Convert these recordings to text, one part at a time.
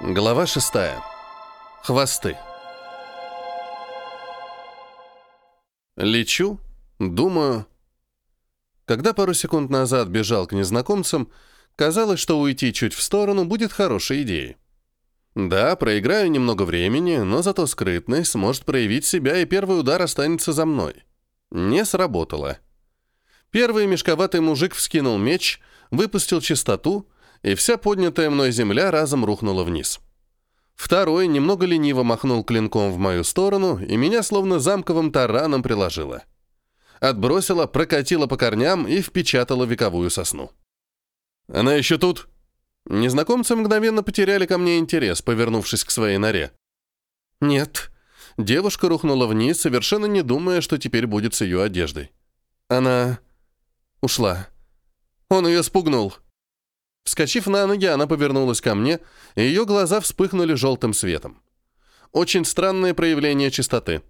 Глава шестая. Хвосты. Лечу, думаю. Когда пару секунд назад бежал к незнакомцам, казалось, что уйти чуть в сторону будет хорошей идеей. Да, проиграю немного времени, но зато скрытность сможет проявить себя, и первый удар останется за мной. Не сработало. Первый мешковатый мужик вскинул меч, выпустил чистоту — и вся поднятая мной земля разом рухнула вниз. Второй немного лениво махнул клинком в мою сторону, и меня словно замковым тараном приложило. Отбросила, прокатила по корням и впечатала вековую сосну. «Она еще тут?» Незнакомцы мгновенно потеряли ко мне интерес, повернувшись к своей норе. «Нет». Девушка рухнула вниз, совершенно не думая, что теперь будет с ее одеждой. Она ушла. Он ее спугнул. Вскочив на ноги, она повернулась ко мне, и ее глаза вспыхнули желтым светом. Очень странное проявление чистоты.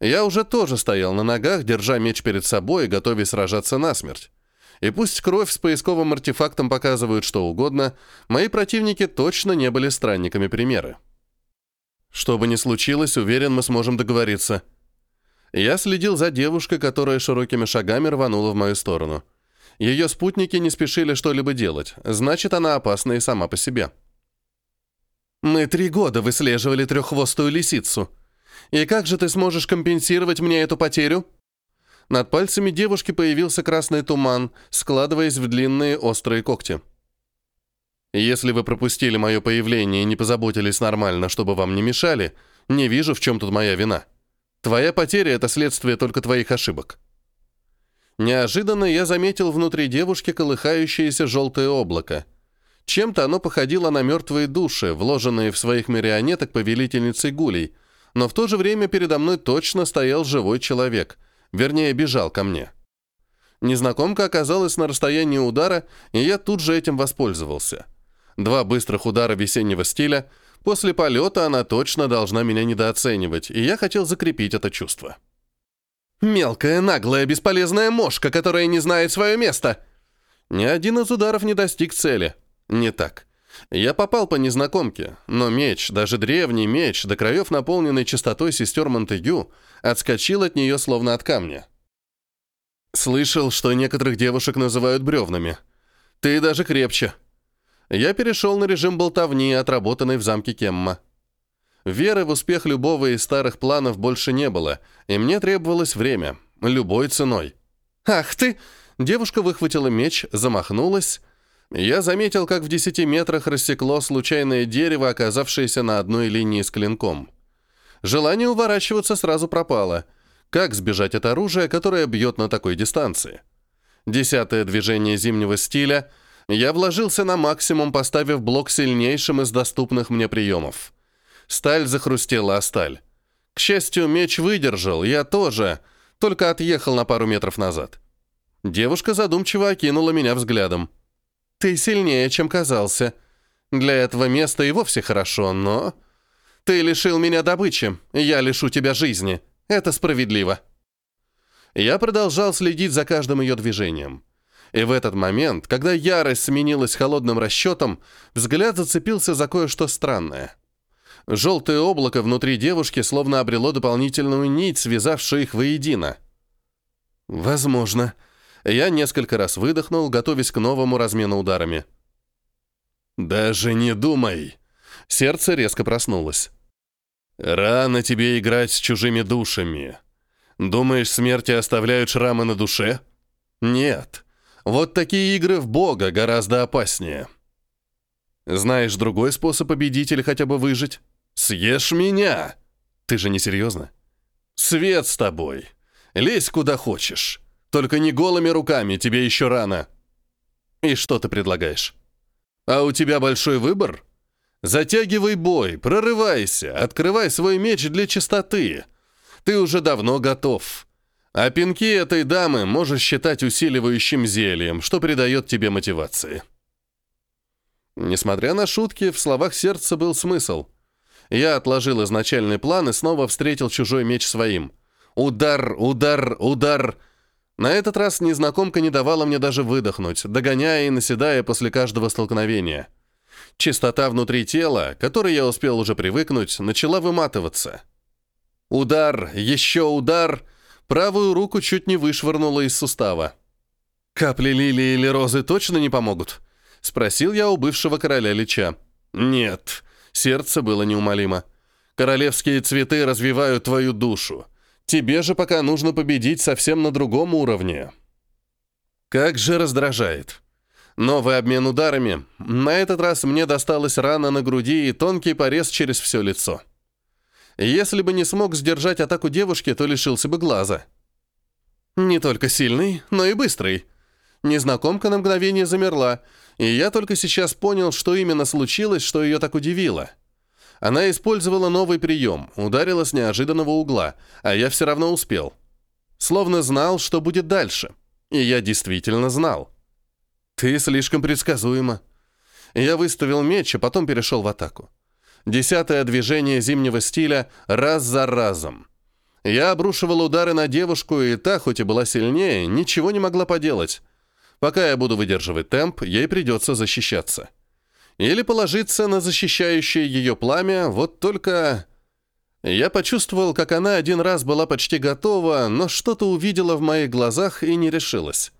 Я уже тоже стоял на ногах, держа меч перед собой и готовясь сражаться насмерть. И пусть кровь с поисковым артефактом показывают что угодно, мои противники точно не были странниками примеры. Что бы ни случилось, уверен, мы сможем договориться. Я следил за девушкой, которая широкими шагами рванула в мою сторону. Ее спутники не спешили что-либо делать, значит, она опасна и сама по себе. «Мы три года выслеживали треххвостую лисицу. И как же ты сможешь компенсировать мне эту потерю?» Над пальцами девушки появился красный туман, складываясь в длинные острые когти. «Если вы пропустили мое появление и не позаботились нормально, чтобы вам не мешали, не вижу, в чем тут моя вина. Твоя потеря — это следствие только твоих ошибок». Неожиданно я заметил внутри девушки колыхающееся желтое облако. Чем-то оно походило на мертвые души, вложенные в своих марионеток повелительницей гулей, но в то же время передо мной точно стоял живой человек, вернее, бежал ко мне. Незнакомка оказалась на расстоянии удара, и я тут же этим воспользовался. Два быстрых удара весеннего стиля. После полета она точно должна меня недооценивать, и я хотел закрепить это чувство. Мелкая, наглая, бесполезная мошка, которая не знает свое место. Ни один из ударов не достиг цели. Не так. Я попал по незнакомке, но меч, даже древний меч, до краев наполненный чистотой сестер Монтегю, отскочил от нее словно от камня. Слышал, что некоторых девушек называют бревнами. Ты даже крепче. Я перешел на режим болтовни, отработанный в замке Кемма. Веры в успех любого из старых планов больше не было, и мне требовалось время, любой ценой. «Ах ты!» Девушка выхватила меч, замахнулась. Я заметил, как в десяти метрах рассекло случайное дерево, оказавшееся на одной линии с клинком. Желание уворачиваться сразу пропало. Как сбежать от оружия, которое бьет на такой дистанции? Десятое движение зимнего стиля. Я вложился на максимум, поставив блок сильнейшим из доступных мне приемов. Сталь захрустела о сталь. К счастью, меч выдержал, я тоже, только отъехал на пару метров назад. Девушка задумчиво окинула меня взглядом. «Ты сильнее, чем казался. Для этого места и вовсе хорошо, но...» «Ты лишил меня добычи, я лишу тебя жизни. Это справедливо». Я продолжал следить за каждым ее движением. И в этот момент, когда ярость сменилась холодным расчетом, взгляд зацепился за кое-что странное — Желтое облако внутри девушки словно обрело дополнительную нить, связавшую их воедино. «Возможно». Я несколько раз выдохнул, готовясь к новому размену ударами. «Даже не думай!» Сердце резко проснулось. «Рано тебе играть с чужими душами. Думаешь, смерти оставляют шрамы на душе? Нет. Вот такие игры в Бога гораздо опаснее. Знаешь другой способ победить или хотя бы выжить? «Съешь меня!» «Ты же не серьезно?» «Свет с тобой! Лезь куда хочешь! Только не голыми руками, тебе еще рано!» «И что ты предлагаешь?» «А у тебя большой выбор?» «Затягивай бой, прорывайся, открывай свой меч для чистоты. Ты уже давно готов. А пинки этой дамы можешь считать усиливающим зельем, что придает тебе мотивации». Несмотря на шутки, в словах сердца был смысл – я отложил изначальный план и снова встретил чужой меч своим. Удар, удар, удар. На этот раз незнакомка не давала мне даже выдохнуть, догоняя и наседая после каждого столкновения. Чистота внутри тела, к которой я успел уже привыкнуть, начала выматываться. Удар, еще удар, правую руку чуть не вышвырнуло из сустава. «Капли лилии или розы точно не помогут?» — спросил я у бывшего короля Лича. «Нет». Сердце было неумолимо. «Королевские цветы развивают твою душу. Тебе же пока нужно победить совсем на другом уровне». Как же раздражает. Новый обмен ударами. На этот раз мне досталась рана на груди и тонкий порез через все лицо. Если бы не смог сдержать атаку девушки, то лишился бы глаза. Не только сильный, но и быстрый. Незнакомка на мгновение замерла, и я только сейчас понял, что именно случилось, что ее так удивило. Она использовала новый прием, ударила с неожиданного угла, а я все равно успел. Словно знал, что будет дальше. И я действительно знал. «Ты слишком предсказуема». Я выставил меч, а потом перешел в атаку. Десятое движение зимнего стиля раз за разом. Я обрушивал удары на девушку, и та, хоть и была сильнее, ничего не могла поделать. Пока я буду выдерживать темп, ей придется защищаться. Или положиться на защищающее ее пламя, вот только... Я почувствовал, как она один раз была почти готова, но что-то увидела в моих глазах и не решилась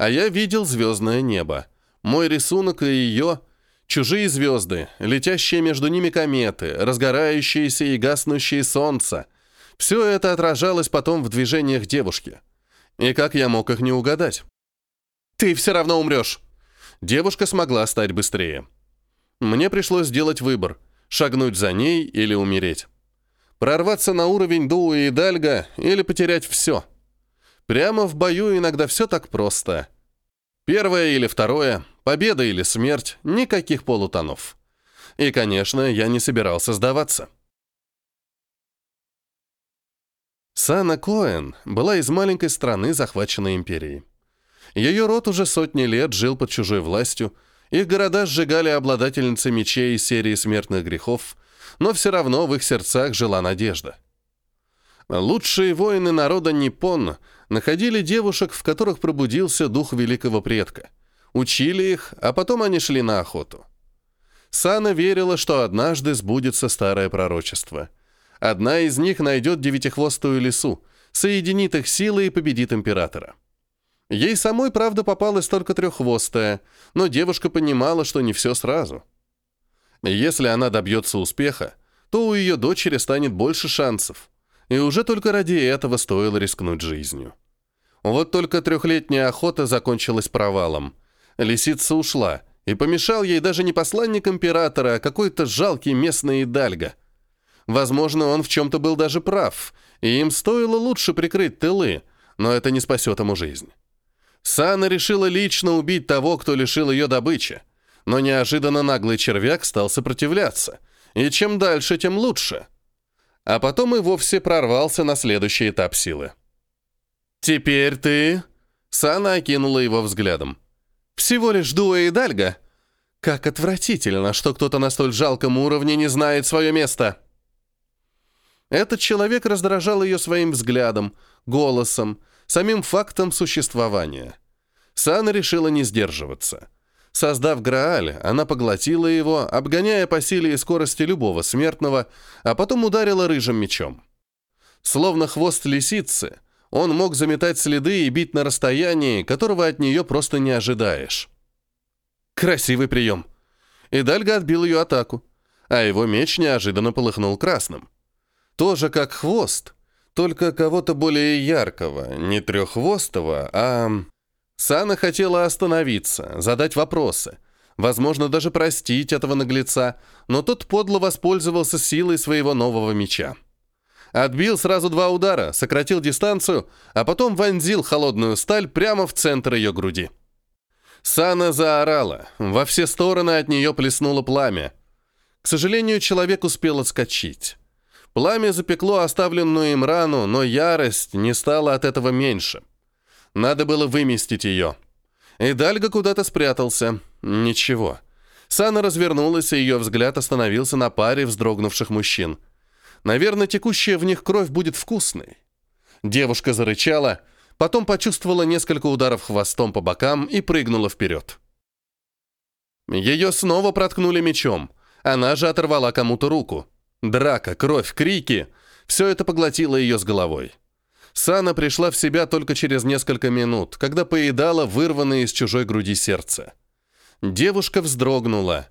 а я видел звездное небо. Мой рисунок и ее — чужие звезды, летящие между ними кометы, разгорающиеся и гаснущие солнца. Все это отражалось потом в движениях девушки. И как я мог их не угадать? «Ты все равно умрешь!» Девушка смогла стать быстрее. Мне пришлось сделать выбор — шагнуть за ней или умереть. Прорваться на уровень Дуа и Дальга или потерять все — Прямо в бою иногда все так просто. Первое или второе, победа или смерть, никаких полутонов. И, конечно, я не собирался сдаваться. Сана Коэн была из маленькой страны, захваченной империей. Ее род уже сотни лет жил под чужой властью, их города сжигали обладательницы мечей серии смертных грехов, но все равно в их сердцах жила надежда. Лучшие воины народа Ниппон находили девушек, в которых пробудился дух великого предка. Учили их, а потом они шли на охоту. Сана верила, что однажды сбудется старое пророчество. Одна из них найдет девятихвостую лису, соединит их силы и победит императора. Ей самой, правда, попалась только треххвостая, но девушка понимала, что не все сразу. Если она добьется успеха, то у ее дочери станет больше шансов. И уже только ради этого стоило рискнуть жизнью. Вот только трехлетняя охота закончилась провалом. Лисица ушла, и помешал ей даже не посланник императора, а какой-то жалкий местный идальга. Возможно, он в чем-то был даже прав, и им стоило лучше прикрыть тылы, но это не спасет ему жизнь. Сана решила лично убить того, кто лишил ее добычи, но неожиданно наглый червяк стал сопротивляться, и чем дальше, тем лучше. А потом и вовсе прорвался на следующий этап силы. «Теперь ты...» Сана окинула его взглядом. «Всего лишь Дуа и Дальга? Как отвратительно, что кто-то на столь жалком уровне не знает свое место!» Этот человек раздражал ее своим взглядом, голосом, самим фактом существования. Сана решила не сдерживаться. Создав Грааль, она поглотила его, обгоняя по силе и скорости любого смертного, а потом ударила рыжим мечом. Словно хвост лисицы — он мог заметать следы и бить на расстоянии, которого от нее просто не ожидаешь. Красивый прием. И отбил ее атаку, а его меч неожиданно полыхнул красным. Тоже как хвост, только кого-то более яркого, не треххвостого, а... Сана хотела остановиться, задать вопросы, возможно, даже простить этого наглеца, но тот подло воспользовался силой своего нового меча. Отбил сразу два удара, сократил дистанцию, а потом вонзил холодную сталь прямо в центр ее груди. Сана заорала, во все стороны от нее плеснуло пламя. К сожалению, человек успел отскочить. Пламя запекло оставленную им рану, но ярость не стала от этого меньше. Надо было выместить ее. И Дальга куда-то спрятался. Ничего. Сана развернулась, и ее взгляд остановился на паре вздрогнувших мужчин — Наверное, текущая в них кровь будет вкусной. Девушка зарычала, потом почувствовала несколько ударов хвостом по бокам и прыгнула вперед. Ее снова проткнули мечом. Она же оторвала кому-то руку. Драка, кровь, крики — все это поглотило ее с головой. Сана пришла в себя только через несколько минут, когда поедала вырванное из чужой груди сердце. Девушка вздрогнула.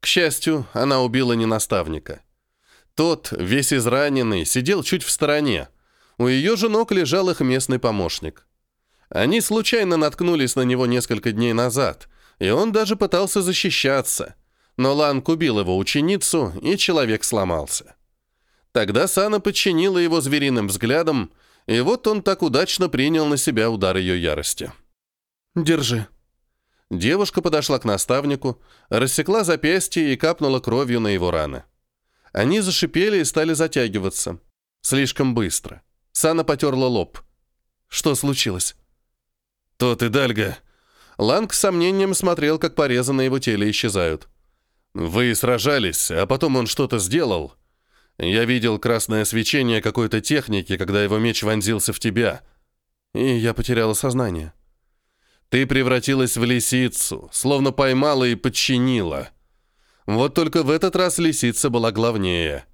К счастью, она убила не наставника. Тот, весь израненный, сидел чуть в стороне. У ее же ног лежал их местный помощник. Они случайно наткнулись на него несколько дней назад, и он даже пытался защищаться. Но Ланг убил его ученицу, и человек сломался. Тогда Сана подчинила его звериным взглядом, и вот он так удачно принял на себя удар ее ярости. «Держи». Девушка подошла к наставнику, рассекла запястье и капнула кровью на его раны. Они зашипели и стали затягиваться. Слишком быстро. Сана потерла лоб. Что случилось? «Тот и Дальга». Ланг с сомнением смотрел, как порезы на его теле исчезают. «Вы сражались, а потом он что-то сделал. Я видел красное свечение какой-то техники, когда его меч вонзился в тебя. И я потеряла сознание. Ты превратилась в лисицу, словно поймала и подчинила. Вот только в этот раз лисица была главнее.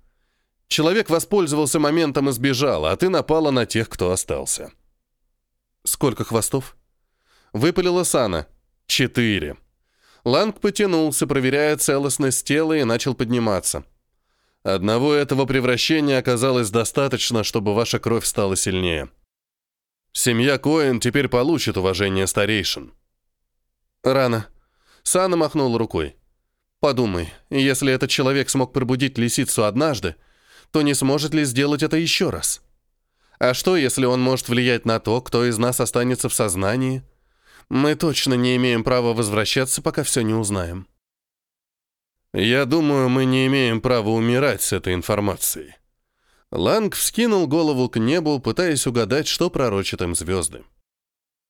Человек воспользовался моментом и сбежал, а ты напала на тех, кто остался. Сколько хвостов? Выпалила Сана. Четыре. Ланг потянулся, проверяя целостность тела, и начал подниматься. Одного этого превращения оказалось достаточно, чтобы ваша кровь стала сильнее. Семья Коэн теперь получит уважение старейшин. Рано. Сана махнул рукой. Подумай, если этот человек смог пробудить лисицу однажды, то не сможет ли сделать это еще раз? А что, если он может влиять на то, кто из нас останется в сознании? Мы точно не имеем права возвращаться, пока все не узнаем. Я думаю, мы не имеем права умирать с этой информацией. Ланг вскинул голову к небу, пытаясь угадать, что пророчат им звезды.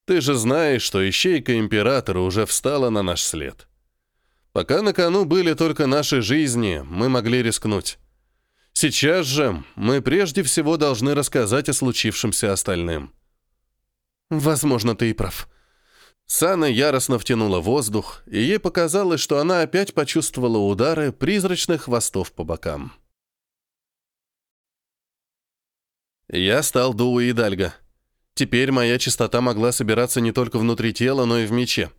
Ты же знаешь, что ищейка императора уже встала на наш след. Пока на кону были только наши жизни, мы могли рискнуть. Сейчас же мы прежде всего должны рассказать о случившемся остальным. Возможно, ты и прав. Сана яростно втянула воздух, и ей показалось, что она опять почувствовала удары призрачных хвостов по бокам. Я стал Дуа Дальга. Теперь моя чистота могла собираться не только внутри тела, но и в мече.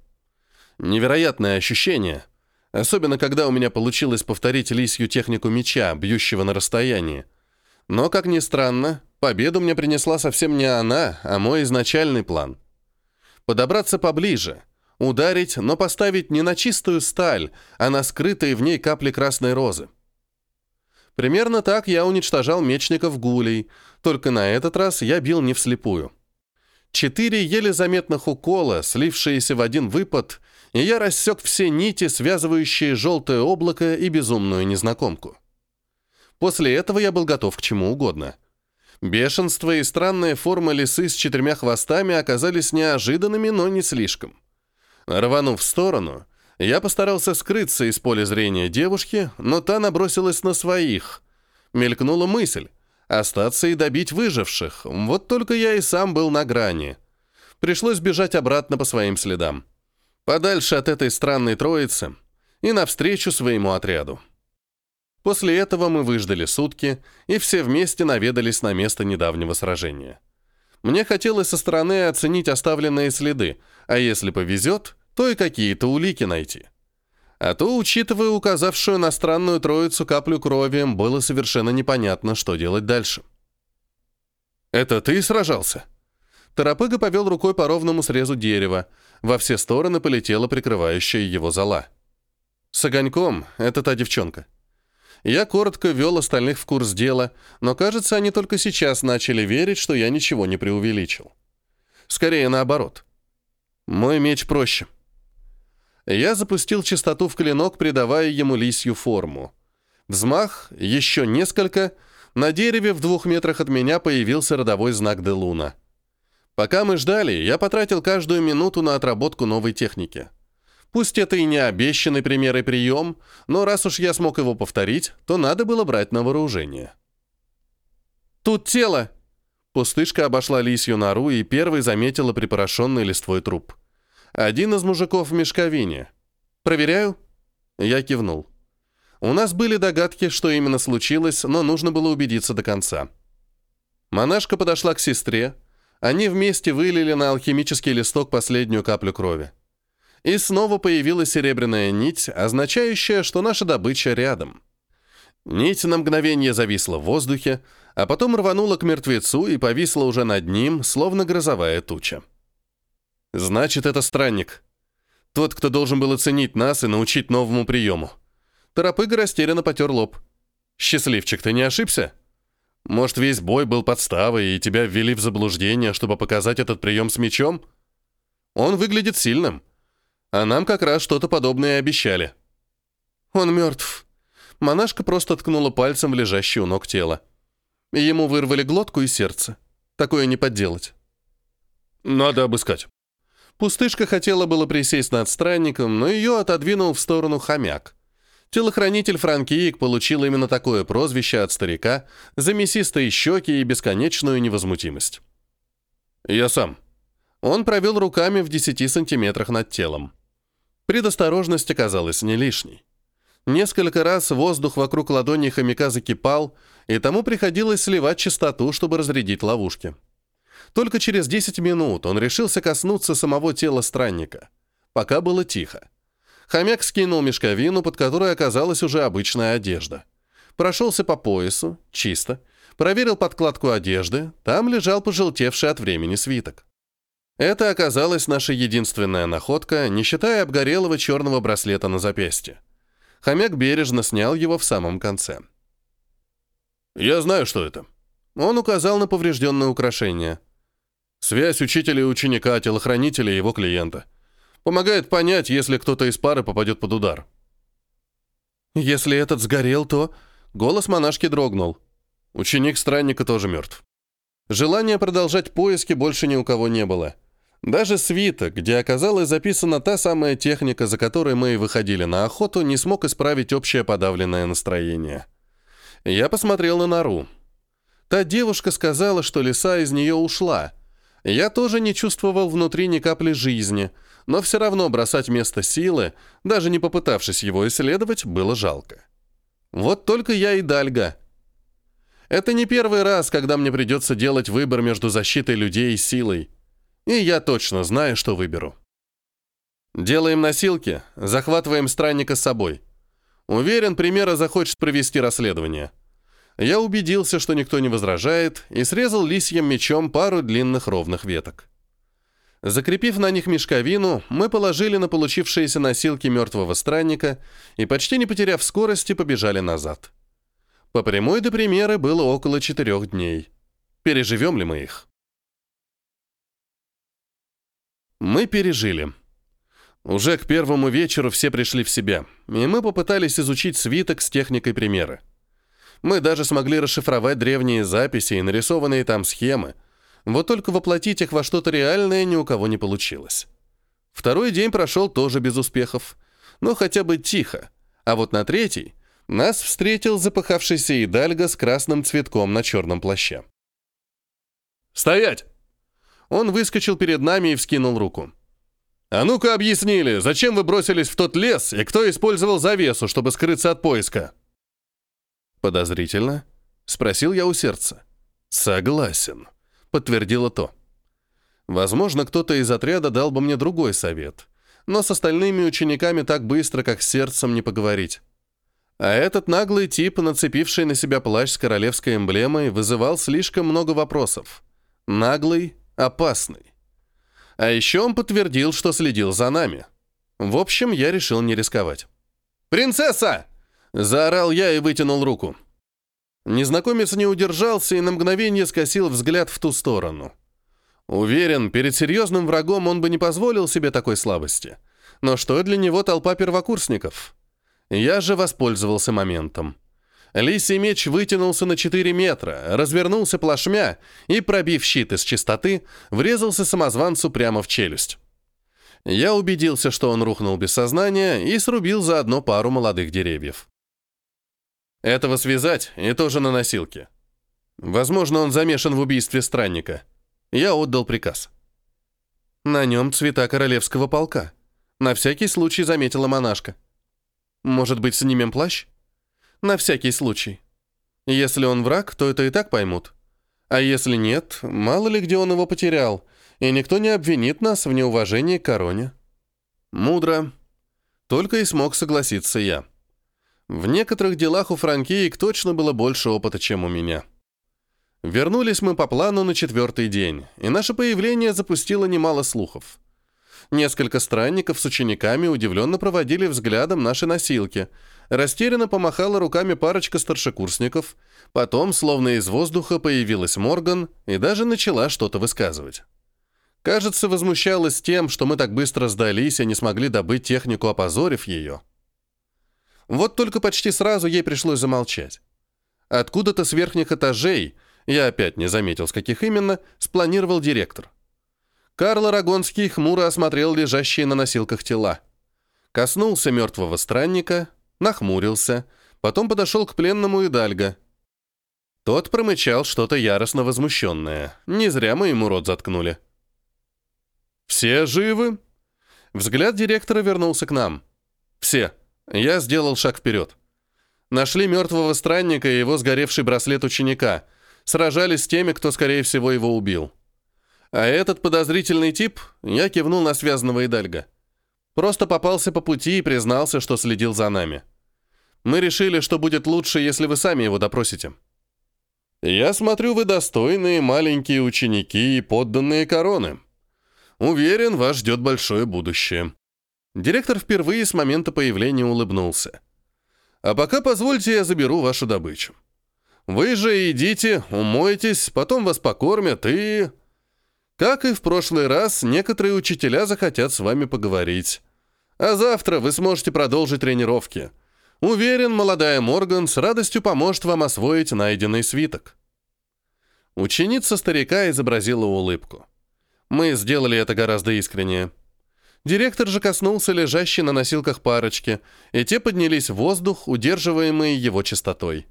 Невероятное ощущение — Особенно, когда у меня получилось повторить лисью технику меча, бьющего на расстоянии. Но, как ни странно, победу мне принесла совсем не она, а мой изначальный план. Подобраться поближе, ударить, но поставить не на чистую сталь, а на скрытые в ней капли красной розы. Примерно так я уничтожал мечников гулей, только на этот раз я бил не вслепую. Четыре еле заметных укола, слившиеся в один выпад, и я рассек все нити, связывающие желтое облако и безумную незнакомку. После этого я был готов к чему угодно. Бешенство и странная форма лисы с четырьмя хвостами оказались неожиданными, но не слишком. Рванув в сторону, я постарался скрыться из поля зрения девушки, но та набросилась на своих. Мелькнула мысль — остаться и добить выживших. Вот только я и сам был на грани. Пришлось бежать обратно по своим следам подальше от этой странной троицы и навстречу своему отряду. После этого мы выждали сутки и все вместе наведались на место недавнего сражения. Мне хотелось со стороны оценить оставленные следы, а если повезет, то и какие-то улики найти. А то, учитывая указавшую на странную троицу каплю крови, было совершенно непонятно, что делать дальше. «Это ты сражался?» Торопыга повел рукой по ровному срезу дерева, во все стороны полетела прикрывающая его зола. С огоньком — это та девчонка. Я коротко вел остальных в курс дела, но, кажется, они только сейчас начали верить, что я ничего не преувеличил. Скорее наоборот. Мой меч проще. Я запустил чистоту в клинок, придавая ему лисью форму. Взмах, еще несколько. На дереве в двух метрах от меня появился родовой знак Делуна — Пока мы ждали, я потратил каждую минуту на отработку новой техники. Пусть это и не обещанный пример и прием, но раз уж я смог его повторить, то надо было брать на вооружение. «Тут тело!» Пустышка обошла лисью нору и первой заметила припорошенный листвой труп. Один из мужиков в мешковине. «Проверяю?» Я кивнул. У нас были догадки, что именно случилось, но нужно было убедиться до конца. Монашка подошла к сестре. Они вместе вылили на алхимический листок последнюю каплю крови. И снова появилась серебряная нить, означающая, что наша добыча рядом. Нить на мгновение зависла в воздухе, а потом рванула к мертвецу и повисла уже над ним, словно грозовая туча. «Значит, это странник. Тот, кто должен был оценить нас и научить новому приему». Торопыга растерянно потер лоб. «Счастливчик, ты не ошибся? Может, весь бой был подставой, и тебя ввели в заблуждение, чтобы показать этот прием с мечом? Он выглядит сильным. А нам как раз что-то подобное обещали». «Он мертв». Монашка просто ткнула пальцем в лежащее у ног тело. Ему вырвали глотку и сердце. Такое не подделать. «Надо обыскать». Пустышка хотела было присесть над странником, но ее отодвинул в сторону хомяк. Телохранитель Франкиик получил именно такое прозвище от старика за мясистые щеки и бесконечную невозмутимость. «Я сам». Он провел руками в 10 сантиметрах над телом. Предосторожность оказалась не лишней. Несколько раз воздух вокруг ладони хомяка закипал, и тому приходилось сливать частоту, чтобы разрядить ловушки. Только через 10 минут он решился коснуться самого тела странника. Пока было тихо. Хомяк скинул мешковину, под которой оказалась уже обычная одежда. Прошелся по поясу, чисто. Проверил подкладку одежды, там лежал пожелтевший от времени свиток. Это оказалась наша единственная находка, не считая обгорелого черного браслета на запястье. Хомяк бережно снял его в самом конце. «Я знаю, что это». Он указал на поврежденное украшение. «Связь учителя и ученика, телохранителя и его клиента». Помогает понять, если кто-то из пары попадет под удар. Если этот сгорел, то... Голос монашки дрогнул. Ученик странника тоже мертв. Желания продолжать поиски больше ни у кого не было. Даже свиток, где оказалась записана та самая техника, за которой мы и выходили на охоту, не смог исправить общее подавленное настроение. Я посмотрел на нору. Та девушка сказала, что лиса из нее ушла. Я тоже не чувствовал внутри ни капли жизни — но все равно бросать место силы, даже не попытавшись его исследовать, было жалко. Вот только я и Дальга. Это не первый раз, когда мне придется делать выбор между защитой людей и силой. И я точно знаю, что выберу. Делаем носилки, захватываем странника с собой. Уверен, примера захочет провести расследование. Я убедился, что никто не возражает, и срезал лисьим мечом пару длинных ровных веток. Закрепив на них мешковину, мы положили на получившиеся носилки мертвого странника и, почти не потеряв скорости, побежали назад. По прямой до примеры было около четырех дней. Переживем ли мы их? Мы пережили. Уже к первому вечеру все пришли в себя, и мы попытались изучить свиток с техникой примеры. Мы даже смогли расшифровать древние записи и нарисованные там схемы — вот только воплотить их во что-то реальное ни у кого не получилось. Второй день прошел тоже без успехов, но хотя бы тихо. А вот на третий нас встретил запыхавшийся Идальго с красным цветком на черном плаще. «Стоять!» Он выскочил перед нами и вскинул руку. «А ну-ка объяснили, зачем вы бросились в тот лес и кто использовал завесу, чтобы скрыться от поиска?» «Подозрительно?» — спросил я у сердца. «Согласен» подтвердила то. Возможно, кто-то из отряда дал бы мне другой совет, но с остальными учениками так быстро, как с сердцем, не поговорить. А этот наглый тип, нацепивший на себя плащ с королевской эмблемой, вызывал слишком много вопросов. Наглый, опасный. А еще он подтвердил, что следил за нами. В общем, я решил не рисковать. «Принцесса!» — заорал я и вытянул руку. Незнакомец не удержался и на мгновение скосил взгляд в ту сторону. Уверен, перед серьезным врагом он бы не позволил себе такой слабости. Но что для него толпа первокурсников? Я же воспользовался моментом. Лисий меч вытянулся на 4 метра, развернулся плашмя и, пробив щит из чистоты, врезался самозванцу прямо в челюсть. Я убедился, что он рухнул без сознания и срубил заодно пару молодых деревьев. Этого связать и тоже на носилке. Возможно, он замешан в убийстве странника. Я отдал приказ. На нем цвета королевского полка. На всякий случай заметила монашка. Может быть, снимем плащ? На всякий случай. Если он враг, то это и так поймут. А если нет, мало ли где он его потерял, и никто не обвинит нас в неуважении к короне. Мудро. Только и смог согласиться я. В некоторых делах у франкиек точно было больше опыта, чем у меня. Вернулись мы по плану на четвертый день, и наше появление запустило немало слухов. Несколько странников с учениками удивленно проводили взглядом наши носилки. Растерянно помахала руками парочка старшекурсников. Потом, словно из воздуха, появилась Морган и даже начала что-то высказывать. Кажется, возмущалась тем, что мы так быстро сдались и не смогли добыть технику, опозорив ее. Вот только почти сразу ей пришлось замолчать. Откуда-то с верхних этажей, я опять не заметил, с каких именно, спланировал директор. Карл Арагонский хмуро осмотрел лежащие на носилках тела. Коснулся мертвого странника, нахмурился, потом подошел к пленному Идальго. Тот промычал что-то яростно возмущенное. Не зря мы ему рот заткнули. «Все живы?» Взгляд директора вернулся к нам. «Все». Я сделал шаг вперед. Нашли мертвого странника и его сгоревший браслет ученика. Сражались с теми, кто, скорее всего, его убил. А этот подозрительный тип, я кивнул на связанного Идальга. Просто попался по пути и признался, что следил за нами. Мы решили, что будет лучше, если вы сами его допросите. Я смотрю, вы достойные маленькие ученики и подданные короны. Уверен, вас ждет большое будущее. Директор впервые с момента появления улыбнулся. «А пока позвольте я заберу вашу добычу. Вы же идите, умойтесь, потом вас покормят и...» Как и в прошлый раз, некоторые учителя захотят с вами поговорить. А завтра вы сможете продолжить тренировки. Уверен, молодая Морган с радостью поможет вам освоить найденный свиток. Ученица старика изобразила улыбку. Мы сделали это гораздо искреннее. Директор же коснулся лежащей на носилках парочки, и те поднялись в воздух, удерживаемые его чистотой.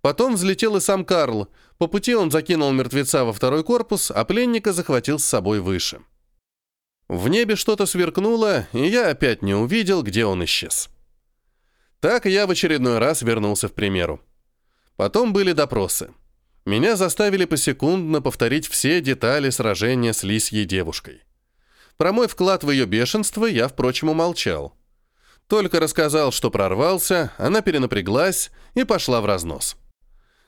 Потом взлетел и сам Карл. По пути он закинул мертвеца во второй корпус, а пленника захватил с собой выше. В небе что-то сверкнуло, и я опять не увидел, где он исчез. Так я в очередной раз вернулся в примеру. Потом были допросы. Меня заставили посекундно повторить все детали сражения с лисьей девушкой. Про мой вклад в ее бешенство я, впрочем, умолчал. Только рассказал, что прорвался, она перенапряглась и пошла в разнос.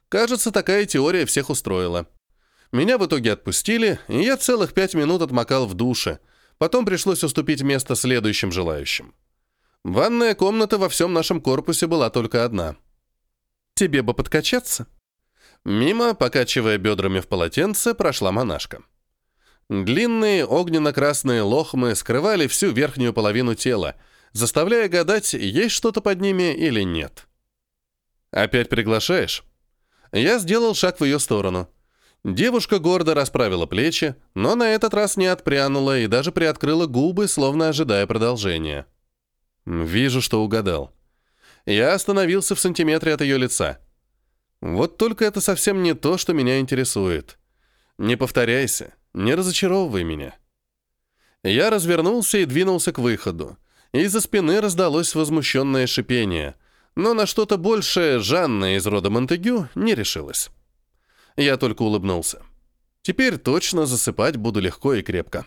Кажется, такая теория всех устроила. Меня в итоге отпустили, и я целых пять минут отмокал в душе. Потом пришлось уступить место следующим желающим. Ванная комната во всем нашем корпусе была только одна. «Тебе бы подкачаться?» Мимо, покачивая бедрами в полотенце, прошла монашка. Длинные огненно-красные лохмы скрывали всю верхнюю половину тела, заставляя гадать, есть что-то под ними или нет. «Опять приглашаешь?» Я сделал шаг в ее сторону. Девушка гордо расправила плечи, но на этот раз не отпрянула и даже приоткрыла губы, словно ожидая продолжения. Вижу, что угадал. Я остановился в сантиметре от ее лица. Вот только это совсем не то, что меня интересует. Не повторяйся. Не разочаровывай меня. Я развернулся и двинулся к выходу. Из-за спины раздалось возмущенное шипение, но на что-то большее Жанна из рода Монтегю не решилась. Я только улыбнулся. Теперь точно засыпать буду легко и крепко.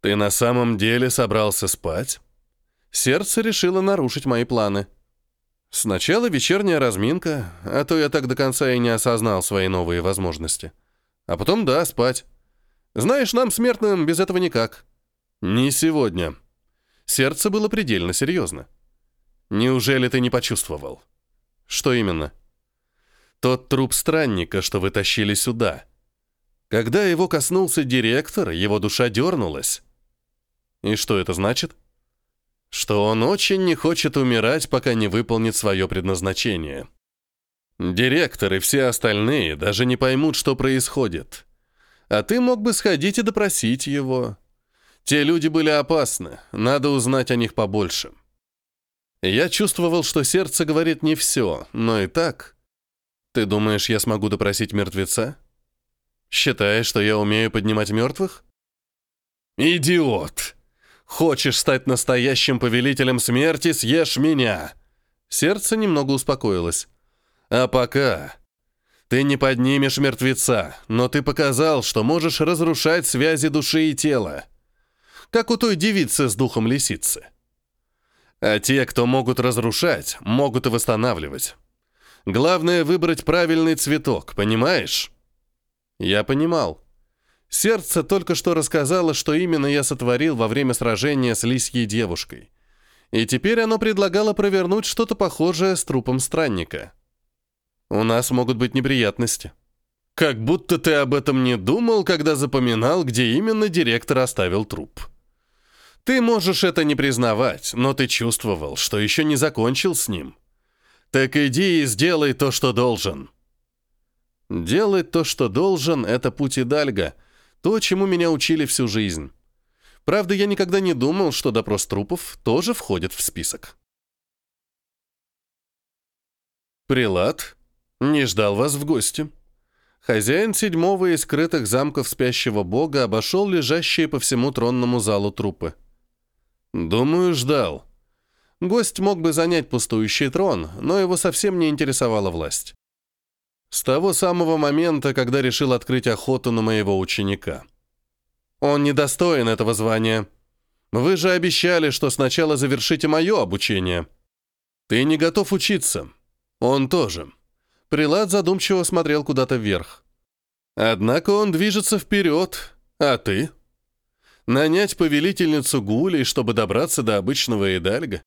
«Ты на самом деле собрался спать?» Сердце решило нарушить мои планы. Сначала вечерняя разминка, а то я так до конца и не осознал свои новые возможности. А потом, да, спать. Знаешь, нам, смертным, без этого никак. Не сегодня. Сердце было предельно серьезно. Неужели ты не почувствовал? Что именно? Тот труп странника, что вы тащили сюда. Когда его коснулся директор, его душа дернулась. И что это значит? Что он очень не хочет умирать, пока не выполнит свое предназначение. Директор и все остальные даже не поймут, что происходит. А ты мог бы сходить и допросить его. Те люди были опасны, надо узнать о них побольше. Я чувствовал, что сердце говорит не все, но и так. Ты думаешь, я смогу допросить мертвеца? Считаешь, что я умею поднимать мертвых? Идиот! Хочешь стать настоящим повелителем смерти, съешь меня!» Сердце немного успокоилось. «А пока ты не поднимешь мертвеца, но ты показал, что можешь разрушать связи души и тела. Как у той девицы с духом лисицы. А те, кто могут разрушать, могут и восстанавливать. Главное выбрать правильный цветок, понимаешь? Я понимал. Сердце только что рассказало, что именно я сотворил во время сражения с лисьей девушкой. И теперь оно предлагало провернуть что-то похожее с трупом странника. У нас могут быть неприятности. Как будто ты об этом не думал, когда запоминал, где именно директор оставил труп. Ты можешь это не признавать, но ты чувствовал, что еще не закончил с ним. Так иди и сделай то, что должен. Делать то, что должен, это путь Идальга, то, чему меня учили всю жизнь. Правда, я никогда не думал, что допрос трупов тоже входит в список. Прилад не ждал вас в гости. Хозяин седьмого из скрытых замков спящего бога обошел лежащие по всему тронному залу трупы. Думаю, ждал. Гость мог бы занять пустующий трон, но его совсем не интересовала власть. С того самого момента, когда решил открыть охоту на моего ученика. Он недостоин этого звания. Вы же обещали, что сначала завершите мое обучение. Ты не готов учиться. Он тоже. Прилад задумчиво смотрел куда-то вверх. Однако он движется вперед, а ты? Нанять повелительницу гулей, чтобы добраться до обычного Эдальга?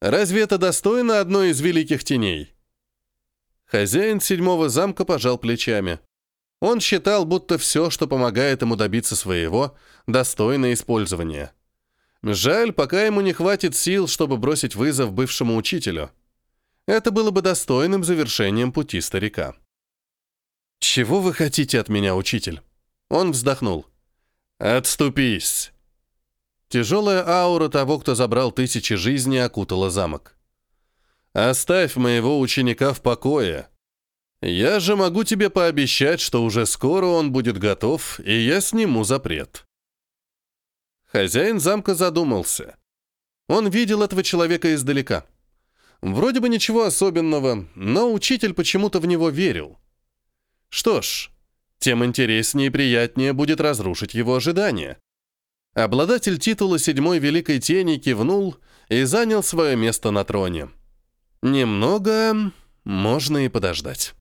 Разве это достойно одной из великих теней? Хозяин седьмого замка пожал плечами. Он считал, будто все, что помогает ему добиться своего, достойно использования. Жаль, пока ему не хватит сил, чтобы бросить вызов бывшему учителю. Это было бы достойным завершением пути старика. «Чего вы хотите от меня, учитель?» Он вздохнул. «Отступись!» Тяжелая аура того, кто забрал тысячи жизней, окутала замок. «Оставь моего ученика в покое. Я же могу тебе пообещать, что уже скоро он будет готов, и я сниму запрет». Хозяин замка задумался. Он видел этого человека издалека. Вроде бы ничего особенного, но учитель почему-то в него верил. Что ж, тем интереснее и приятнее будет разрушить его ожидания. Обладатель титула седьмой Великой Тени кивнул и занял свое место на троне. Немного можно и подождать.